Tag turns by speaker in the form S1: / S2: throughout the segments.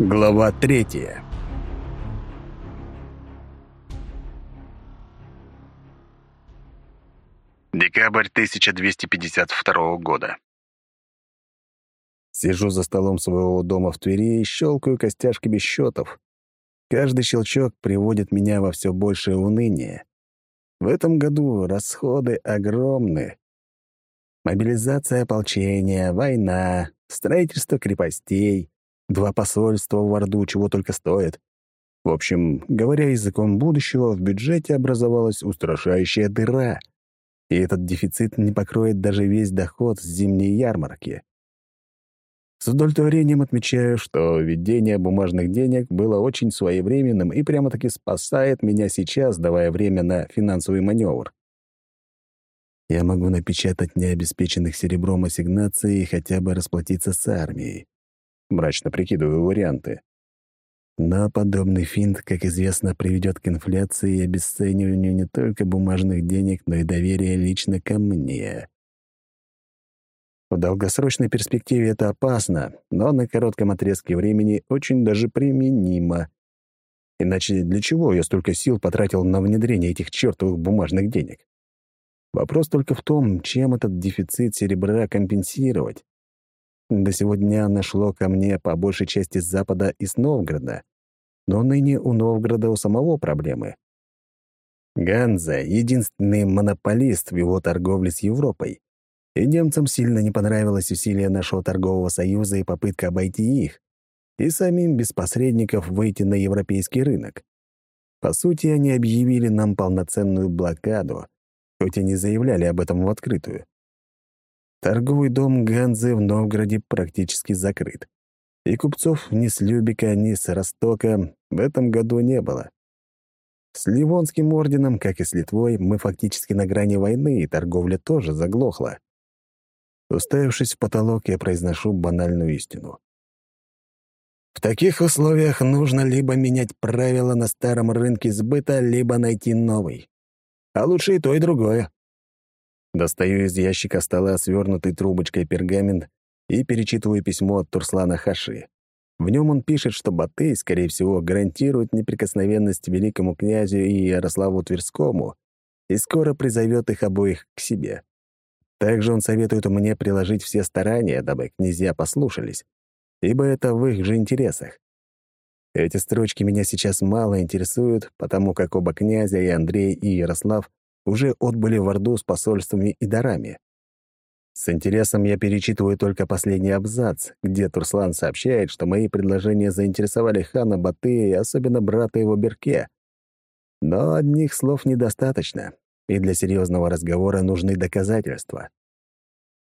S1: Глава третья. Декабрь 1252 года. Сижу за столом своего дома в Твери и щелкаю костяшками счетов. Каждый щелчок приводит меня во все большее уныние. В этом году расходы огромны. Мобилизация ополчения, война, строительство крепостей, два посольства в Орду чего только стоит. В общем, говоря языком будущего, в бюджете образовалась устрашающая дыра, и этот дефицит не покроет даже весь доход с зимней ярмарки. С удовлетворением отмечаю, что введение бумажных денег было очень своевременным и прямо-таки спасает меня сейчас, давая время на финансовый маневр. Я могу напечатать необеспеченных серебром ассигнаций и хотя бы расплатиться с армией. Мрачно прикидываю варианты. Но подобный финт, как известно, приведет к инфляции и обесцениванию не только бумажных денег, но и доверия лично ко мне. В долгосрочной перспективе это опасно, но на коротком отрезке времени очень даже применимо. Иначе для чего я столько сил потратил на внедрение этих чертовых бумажных денег? Вопрос только в том, чем этот дефицит серебра компенсировать. До сегодня нашло ко мне по большей части с Запада и с Новгорода, но ныне у Новгорода у самого проблемы. Ганза — единственный монополист в его торговле с Европой и немцам сильно не понравилось усилие нашего торгового союза и попытка обойти их, и самим без посредников выйти на европейский рынок. По сути, они объявили нам полноценную блокаду, хоть и не заявляли об этом в открытую. Торговый дом Ганзы в Новгороде практически закрыт. И купцов ни с Любика, ни с Ростока в этом году не было. С Ливонским орденом, как и с Литвой, мы фактически на грани войны, и торговля тоже заглохла. Уставившись в потолок, я произношу банальную истину. В таких условиях нужно либо менять правила на старом рынке сбыта, либо найти новый. А лучше и то, и другое. Достаю из ящика стола свернутый трубочкой пергамент и перечитываю письмо от Турслана Хаши. В нем он пишет, что Батый, скорее всего, гарантирует неприкосновенность великому князю и Ярославу Тверскому и скоро призовет их обоих к себе. Также он советует мне приложить все старания, дабы князья послушались, ибо это в их же интересах. Эти строчки меня сейчас мало интересуют, потому как оба князя, и Андрей, и Ярослав, уже отбыли в Орду с посольствами и дарами. С интересом я перечитываю только последний абзац, где Турслан сообщает, что мои предложения заинтересовали хана Батыя и особенно брата его Берке. Но одних слов недостаточно и для серьезного разговора нужны доказательства.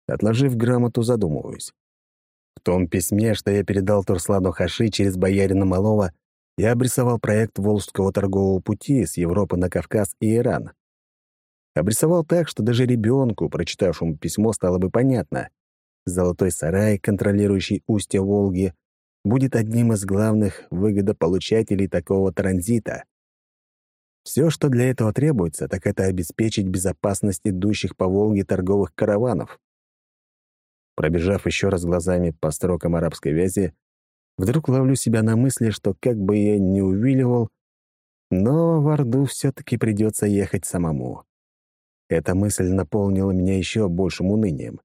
S1: Отложив грамоту, задумываюсь. В том письме, что я передал Турслану Хаши через боярина Малова, я обрисовал проект Волжского торгового пути с Европы на Кавказ и Иран. Обрисовал так, что даже ребенку, прочитавшему письмо, стало бы понятно. Золотой сарай, контролирующий устье Волги, будет одним из главных выгодополучателей такого транзита. Все, что для этого требуется, так это обеспечить безопасность идущих по Волге торговых караванов. Пробежав еще раз глазами по строкам арабской вязи, вдруг ловлю себя на мысли, что как бы я ни увиливал, но в Орду все-таки придется ехать самому. Эта мысль наполнила меня еще большим унынием.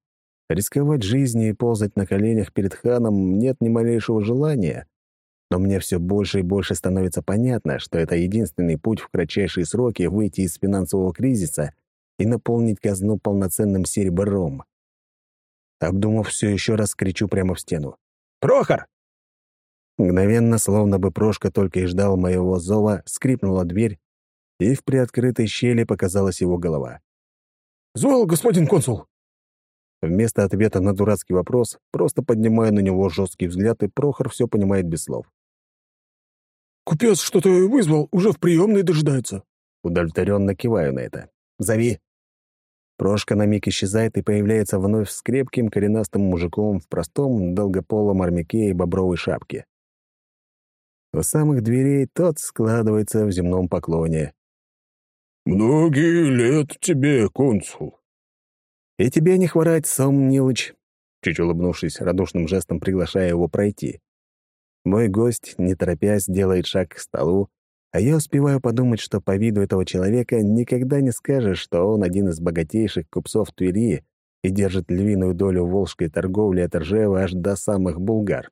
S1: Рисковать жизнью и ползать на коленях перед ханом нет ни малейшего желания, но мне все больше и больше становится понятно, что это единственный путь в кратчайшие сроки выйти из финансового кризиса и наполнить казну полноценным серебром. Обдумав все еще раз, кричу прямо в стену. «Прохор!» Мгновенно, словно бы Прошка только и ждал моего зова, скрипнула дверь, и в приоткрытой щели показалась его голова. «Звал, господин консул!» Вместо ответа на дурацкий вопрос, просто поднимая на него жесткий взгляд, и Прохор все понимает без слов. «Купец что-то вызвал, уже в приемной дожидается». Удовлетворенно киваю на это. «Зови». Прошка на миг исчезает и появляется вновь с крепким коренастым мужиком в простом долгополом армяке и бобровой шапке. У самых дверей тот складывается в земном поклоне. «Многие лет тебе, консул». «И тебе не хворать, Сом Нилыч», чуть улыбнувшись, радушным жестом приглашая его пройти. Мой гость, не торопясь, делает шаг к столу, а я успеваю подумать, что по виду этого человека никогда не скажешь, что он один из богатейших купцов Твери и держит львиную долю волжской торговли от Ржева аж до самых Булгар.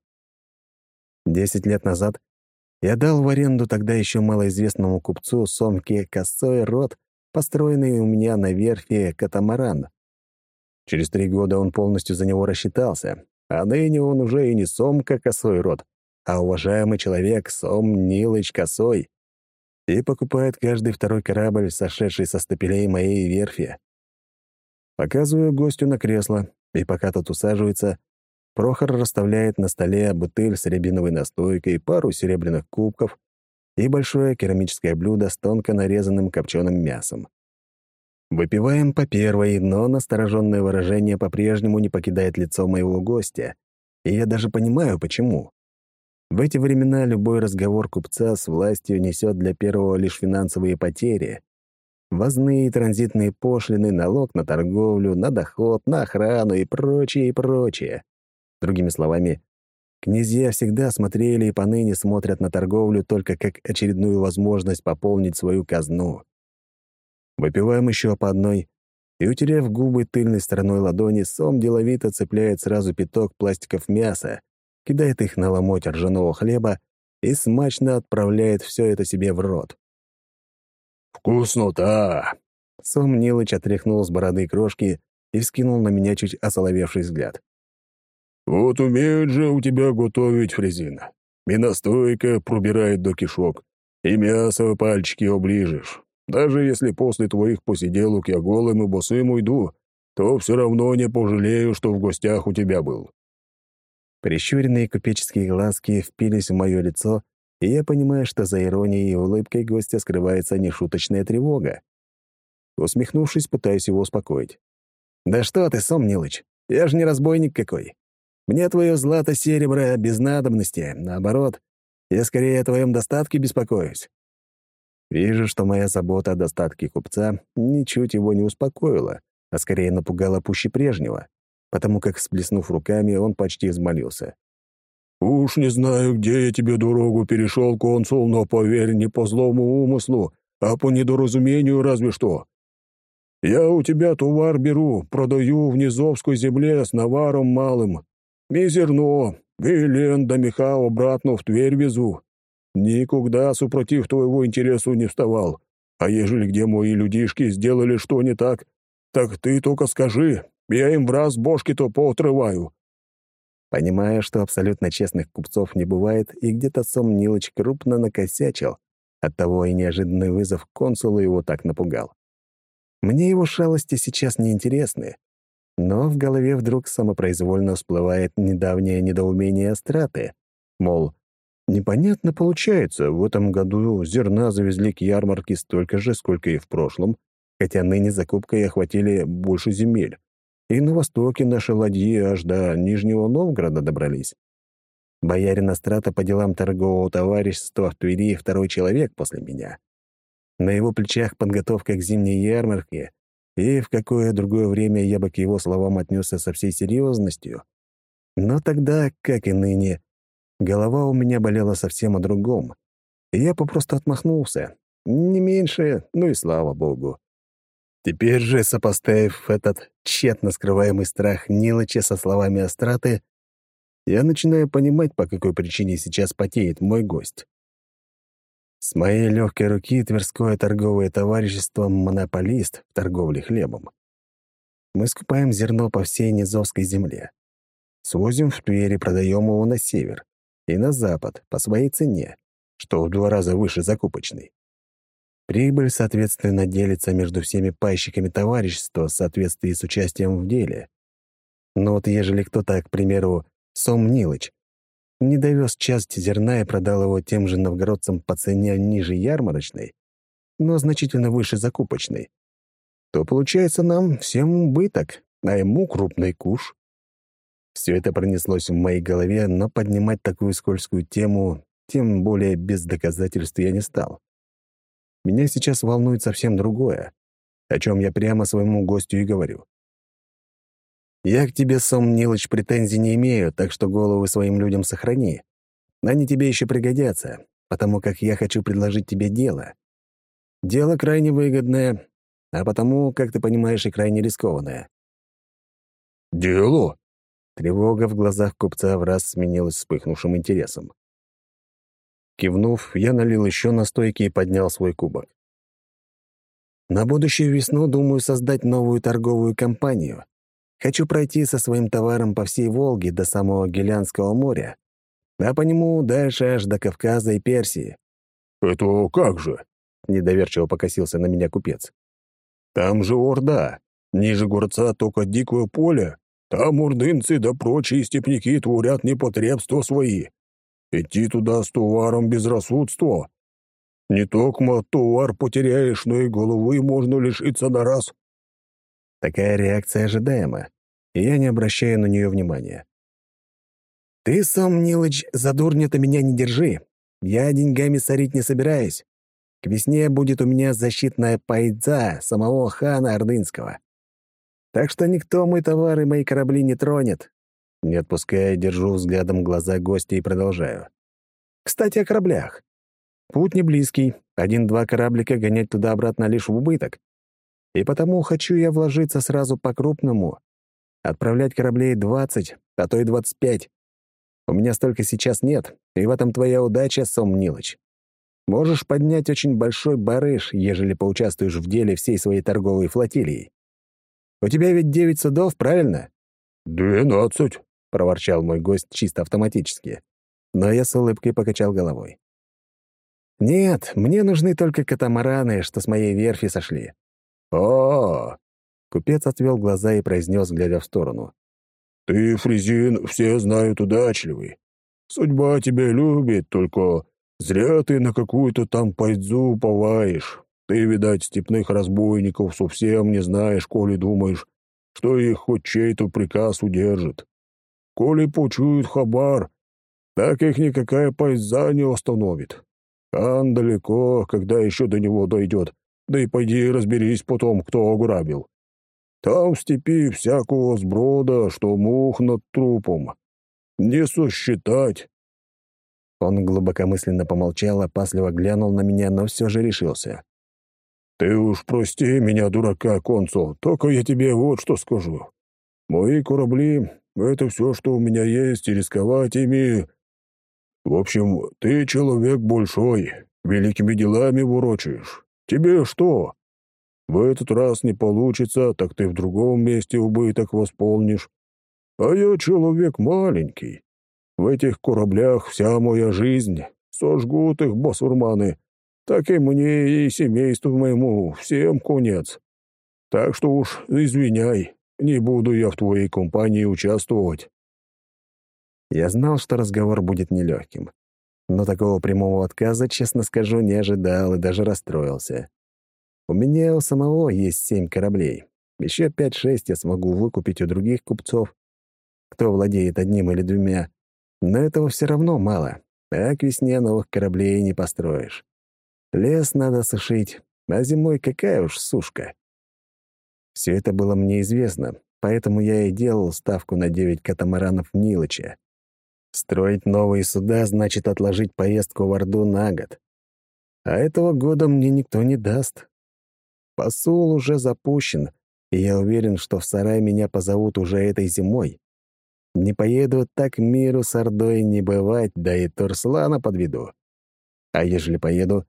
S1: Десять лет назад я дал в аренду тогда еще малоизвестному купцу Сомке косой рот, построенный у меня на верфи катамаран. Через три года он полностью за него рассчитался, а ныне он уже и не Сомка косой рот, а уважаемый человек Сом Нилыч Косой и покупает каждый второй корабль, сошедший со стапелей моей верфи. Показываю гостю на кресло, и пока тот усаживается, Прохор расставляет на столе бутыль с рябиновой настойкой, пару серебряных кубков и большое керамическое блюдо с тонко нарезанным копченым мясом. Выпиваем по первой, но настороженное выражение по-прежнему не покидает лицо моего гостя, и я даже понимаю, почему. В эти времена любой разговор купца с властью несет для первого лишь финансовые потери. Возные транзитные пошлины, налог на торговлю, на доход, на охрану и прочее, и прочее. Другими словами, князья всегда смотрели и поныне смотрят на торговлю только как очередную возможность пополнить свою казну. Выпиваем еще по одной, и, утерев губы тыльной стороной ладони, сом деловито цепляет сразу пяток пластиков мяса, кидает их на ломоть ржаного хлеба и смачно отправляет все это себе в рот. «Вкусно-то!» Сом Нилыч отряхнул с бороды крошки и вскинул на меня чуть осоловевший взгляд. «Вот умеют же у тебя готовить, Фрезина. И настойка пробирает до кишок, и мясо пальчики оближешь. Даже если после твоих посиделок я голым и босым уйду, то все равно не пожалею, что в гостях у тебя был». Прищуренные купеческие глазки впились в мое лицо, и я понимаю, что за иронией и улыбкой гостя скрывается нешуточная тревога. Усмехнувшись, пытаюсь его успокоить. «Да что ты, Сомнилыч, я же не разбойник какой. Мне твое злато-серебро без надобности. Наоборот, я скорее о твоем достатке беспокоюсь. Вижу, что моя забота о достатке купца ничуть его не успокоила, а скорее напугала пуще прежнего, потому как, сплеснув руками, он почти взмолился. «Уж не знаю, где я тебе дорогу перешел, консул, но, поверь, не по злому умыслу, а по недоразумению разве что. Я у тебя товар беру, продаю в Низовской земле с наваром малым, и зерно, и лен меха обратно в Тверь везу. Никогда супротив твоего интересу не вставал. А ежели где мои людишки сделали что не так, так ты только скажи, я им в раз бошки-то поотрываю». Понимая, что абсолютно честных купцов не бывает, и где-то сом крупно накосячил, оттого и неожиданный вызов консулу его так напугал. Мне его шалости сейчас не интересны, но в голове вдруг самопроизвольно всплывает недавнее недоумение Астраты. Мол, непонятно получается, в этом году зерна завезли к ярмарке столько же, сколько и в прошлом, хотя ныне закупкой охватили больше земель. И на востоке наши ладьи аж до Нижнего Новгорода добрались. Боярин Астрата по делам торгового товарищества в Твери второй человек после меня. На его плечах подготовка к зимней ярмарке, и в какое другое время я бы к его словам отнесся со всей серьезностью. Но тогда, как и ныне, голова у меня болела совсем о другом, я попросту отмахнулся. Не меньше, ну и слава богу. Теперь же, сопоставив этот тщетно скрываемый страх Нилыча со словами Астраты, я начинаю понимать, по какой причине сейчас потеет мой гость. С моей легкой руки Тверское торговое товарищество «Монополист» в торговле хлебом. Мы скупаем зерно по всей Низовской земле. Свозим в Тверь и продаем его на север и на запад по своей цене, что в два раза выше закупочной. Прибыль, соответственно, делится между всеми пайщиками товарищества в соответствии с участием в деле. Но вот ежели кто-то, к примеру, Сом Нилыч, не довез часть зерна и продал его тем же новгородцам по цене ниже ярмарочной, но значительно выше закупочной, то получается нам всем убыток, а ему крупный куш. Все это пронеслось в моей голове, но поднимать такую скользкую тему, тем более без доказательств, я не стал. Меня сейчас волнует совсем другое, о чем я прямо своему гостю и говорю. Я к тебе, Сом Нилыч, претензий не имею, так что головы своим людям сохрани. Они тебе еще пригодятся, потому как я хочу предложить тебе дело. Дело крайне выгодное, а потому, как ты понимаешь, и крайне рискованное».
S2: «Дело?»
S1: Тревога в глазах купца в раз сменилась вспыхнувшим интересом. Кивнув, я налил еще настойки и поднял свой кубок. На будущую весну думаю создать новую торговую компанию. Хочу пройти со своим товаром по всей Волге до самого Гелянского моря, а по нему дальше аж до Кавказа и Персии.
S2: «Это как же?»
S1: — недоверчиво покосился на меня купец.
S2: «Там же Орда. Ниже горца только дикое поле. Там урдынцы да прочие степняки творят непотребства свои. Идти туда с товаром безрассудство. Не только товар потеряешь, но и головы можно лишиться на раз».
S1: Такая реакция ожидаема, и я не обращаю на нее внимания. «Ты, Сом Нилыч, за дурня-то меня не держи. Я деньгами сорить не собираюсь. К весне будет у меня защитная пайдза самого хана Ордынского. Так что никто мой товар и мои корабли не тронет. Не отпуская, держу взглядом глаза гостя и продолжаю. Кстати, о кораблях. Путь не близкий, один-два кораблика гонять туда-обратно лишь в убыток. И потому хочу я вложиться сразу по-крупному. Отправлять кораблей 20, а то и 25. У меня столько сейчас нет, и в этом твоя удача, Сом Нилыч. Можешь поднять очень большой барыш, ежели поучаствуешь в деле всей своей торговой флотилии. У тебя ведь девять судов, правильно?
S2: «Двенадцать», —
S1: проворчал мой гость чисто автоматически. Но я с улыбкой покачал головой. «Нет, мне нужны только катамараны, что с моей верфи сошли».
S2: «А-а-а!»
S1: Купец отвел глаза и произнес, глядя в сторону.
S2: «Ты, Фрезин, все знают удачливый. Судьба тебя любит, только зря ты на какую-то там пайдзу уповаешь. Ты, видать, степных разбойников совсем не знаешь, коли думаешь, что их хоть чей-то приказ удержит. Коли почуют хабар, так их никакая пайза не остановит. Ан далеко, когда еще до него дойдет, да и пойди разберись потом, кто ограбил. Там в степи всякого сброда, что мух над трупом. Не сосчитать.
S1: Он глубокомысленно помолчал, опасливо глянул на меня, но все же решился.
S2: «Ты уж прости меня, дурака, консул, только я тебе вот что скажу. Мои корабли — это все, что у меня есть, и рисковать ими... В общем, ты человек большой, великими делами ворочаешь. Тебе что? В этот раз не получится, так ты в другом месте убыток восполнишь. А я человек маленький. В этих кораблях вся моя жизнь. Сожгут их басурманы, так и мне и семейству моему всем конец. Так что уж извиняй, не буду я в твоей компании участвовать».
S1: Я знал, что разговор будет нелегким, но такого прямого отказа, честно скажу, не ожидал и даже расстроился. У меня у самого есть семь кораблей. Еще пять-шесть я смогу выкупить у других купцов, кто владеет одним или двумя. Но этого все равно мало, а к весне новых кораблей не построишь. Лес надо сушить, а зимой какая уж сушка. Все это было мне известно, поэтому я и делал ставку на девять катамаранов Нилыча. Строить новые суда значит отложить поездку в Орду на год. А этого года мне никто не даст. Посул уже запущен, и я уверен, что в сарай меня позовут уже этой зимой. Не поеду так миру с Ордой не бывать, да и Турслана подведу. А ежели поеду,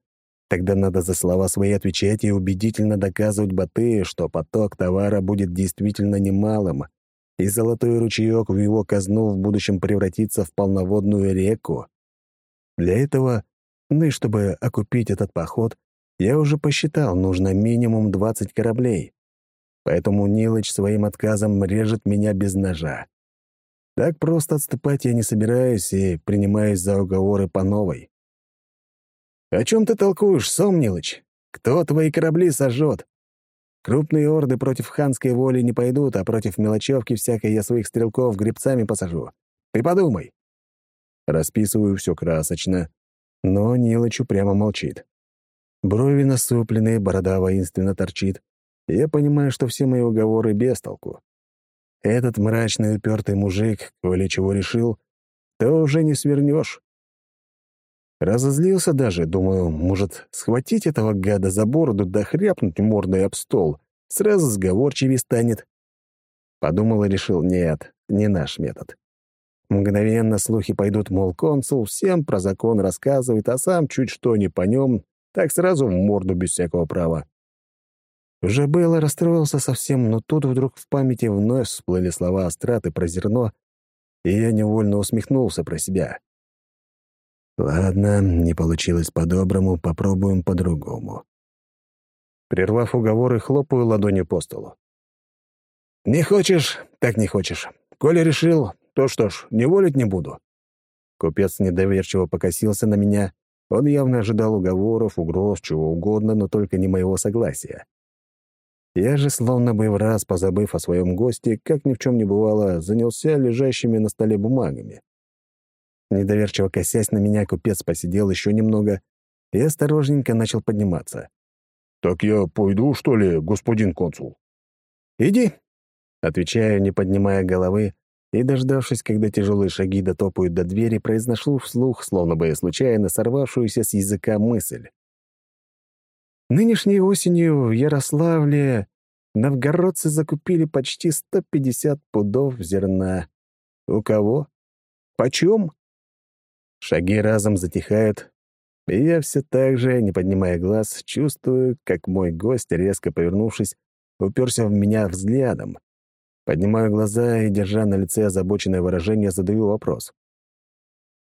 S1: Тогда надо за слова свои отвечать и убедительно доказывать Батыю, что поток товара будет действительно немалым, и золотой ручеек в его казну в будущем превратится в полноводную реку. Для этого, ну и чтобы окупить этот поход, я уже посчитал, нужно минимум 20 кораблей. Поэтому Нилыч своим отказом режет меня без ножа. Так просто отступать я не собираюсь и принимаюсь за уговоры по новой. «О чем ты толкуешь, Сомнилыч? Кто твои корабли сожжет? Крупные орды против ханской воли не пойдут, а против мелочевки всякой я своих стрелков гребцами посажу. Ты подумай». Расписываю все красочно, но Нилыч прямо молчит. Брови насупленные, борода воинственно торчит. Я понимаю, что все мои уговоры без толку. Этот мрачный упертый мужик, коли чего решил, то уже не свернешь. Разозлился даже, думаю, может, схватить этого гада за бороду да хряпнуть мордой об стол. Сразу сговорчивее станет. Подумал и решил, нет, не наш метод. Мгновенно слухи пойдут, мол, консул всем про закон рассказывает, а сам чуть что не по нем, так сразу в морду без всякого права. Уже было расстроился совсем, но тут вдруг в памяти вновь всплыли слова Астраты про зерно, и я невольно усмехнулся про себя. Ладно, не получилось по-доброму, попробуем по-другому. Прервав уговоры, хлопаю ладонью по столу. «Не хочешь, так не хочешь. Коля решил, то что ж, не волить не буду». Купец недоверчиво покосился на меня. Он явно ожидал уговоров, угроз, чего угодно, но только не моего согласия. Я же, словно бы в раз позабыв о своем госте, как ни в чем не бывало, занялся лежащими на столе бумагами. Недоверчиво косясь на меня, купец посидел еще немного и осторожненько начал подниматься.
S2: «Так я пойду, что ли, господин консул?»
S1: «Иди», — отвечаю, не поднимая головы, и, дождавшись, когда тяжелые шаги дотопают до двери, произношу вслух, словно бы случайно сорвавшуюся с языка мысль. Нынешней осенью в Ярославле новгородцы закупили почти 150 пудов зерна. У кого? Почем? Шаги разом затихают, и я все так же, не поднимая глаз, чувствую, как мой гость, резко повернувшись, уперся в меня взглядом. Поднимаю глаза и, держа на лице озабоченное выражение, задаю вопрос.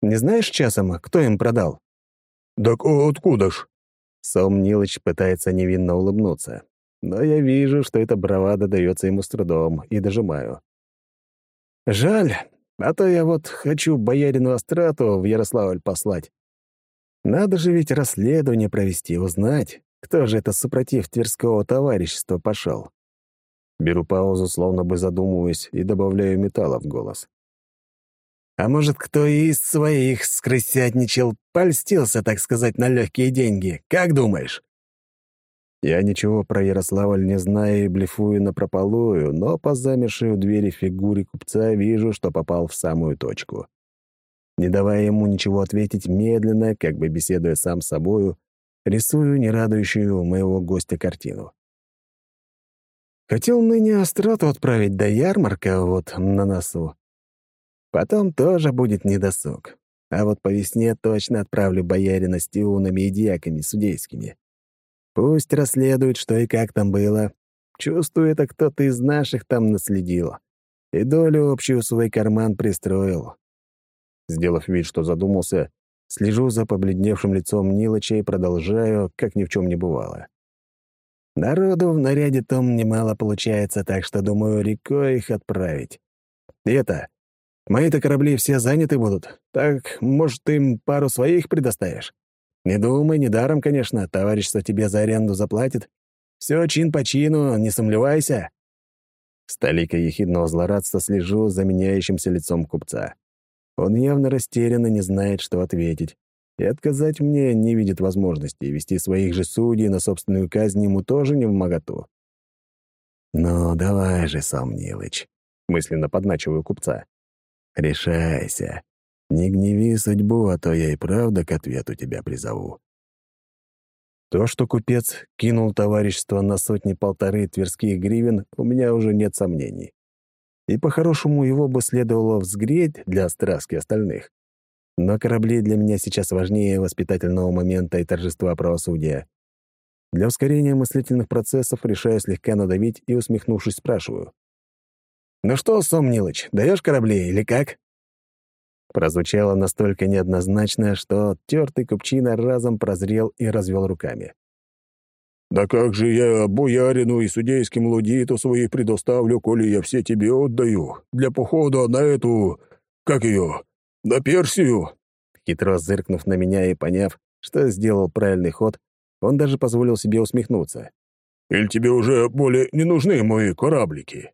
S1: «Не знаешь часом, кто им продал?»
S2: «Так откуда ж?»
S1: Сом Нилыч пытается невинно улыбнуться, но я вижу, что эта бравада дается ему с трудом, и дожимаю. «Жаль, а то я вот хочу боярину Астрату в Ярославль послать. Надо же ведь расследование провести, узнать, кто же это супротив Тверского товарищества пошел. Беру паузу, словно бы задумываюсь, и добавляю металла в голос. А может, кто из своих скрысятничал, польстился, так сказать, на легкие деньги? Как думаешь? Я ничего про Ярославль не знаю и блефую напропалую, но по замершей у двери фигуре купца вижу, что попал в самую точку. Не давая ему ничего ответить, медленно, как бы беседуя сам с собою, рисую нерадующую моего гостя картину. Хотел ныне Острату отправить до ярмарка вот на носу. Потом тоже будет недосуг. А вот по весне точно отправлю боярина с тиунами и дьяками судейскими. Пусть расследует, что и как там было. Чувствую, это кто-то из наших там наследил. И долю общую свой карман пристроил. Сделав вид, что задумался, слежу за побледневшим лицом Нилыча и продолжаю, как ни в чем не бывало. Народу в наряде том немало получается, так что, думаю, рекой их отправить. Это, мои-то корабли все заняты будут, так, может, им пару своих предоставишь? Не думай, недаром, конечно, товарищество тебе за аренду заплатит. Все чин по чину, не сомневайся. Столика ехидного злорадства слежу за меняющимся лицом купца. Он явно растерян и не знает, что ответить. И отказать мне не видит возможности, вести своих же судей на собственную казнь ему тоже не в моготу. «Ну, давай же, Сомнилыч», — мысленно подначиваю купца. «Решайся. Не гневи судьбу, а то я и правда к ответу тебя призову. То, что купец кинул товарищество на сотни-полторы тверских гривен, у меня уже нет сомнений. И по-хорошему его бы следовало взгреть для страски остальных. Но корабли для меня сейчас важнее воспитательного момента и торжества правосудия. Для ускорения мыслительных процессов решаю слегка надавить и, усмехнувшись, спрашиваю. «Ну что, Сом Нилыч, даешь корабли или как?» Прозвучало настолько неоднозначно, что тертый купчина разом прозрел и развел руками.
S2: «Да как же я боярину и судейским лудиту своих предоставлю, коли я все тебе отдаю, для похода на эту... как ее... на Персию?»
S1: Хитро зыркнув на меня и поняв, что сделал правильный ход, он даже позволил себе усмехнуться.
S2: «Или тебе уже более не нужны мои кораблики?»